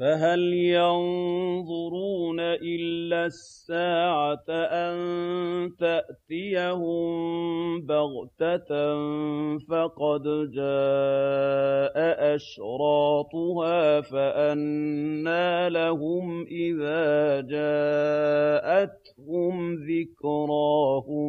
فَهَلْ يَنظُرُونَ إِلَّا السَّاعَةَ أَن تَأْتِيَهُم بَغْتَةً ۖ فَقَدْ جَاءَ أَشْرَاطُهَا فَأَنَّىٰ لَهُمْ إِذَا جَاءَتْهُمْ ذِكْرَاهُمْ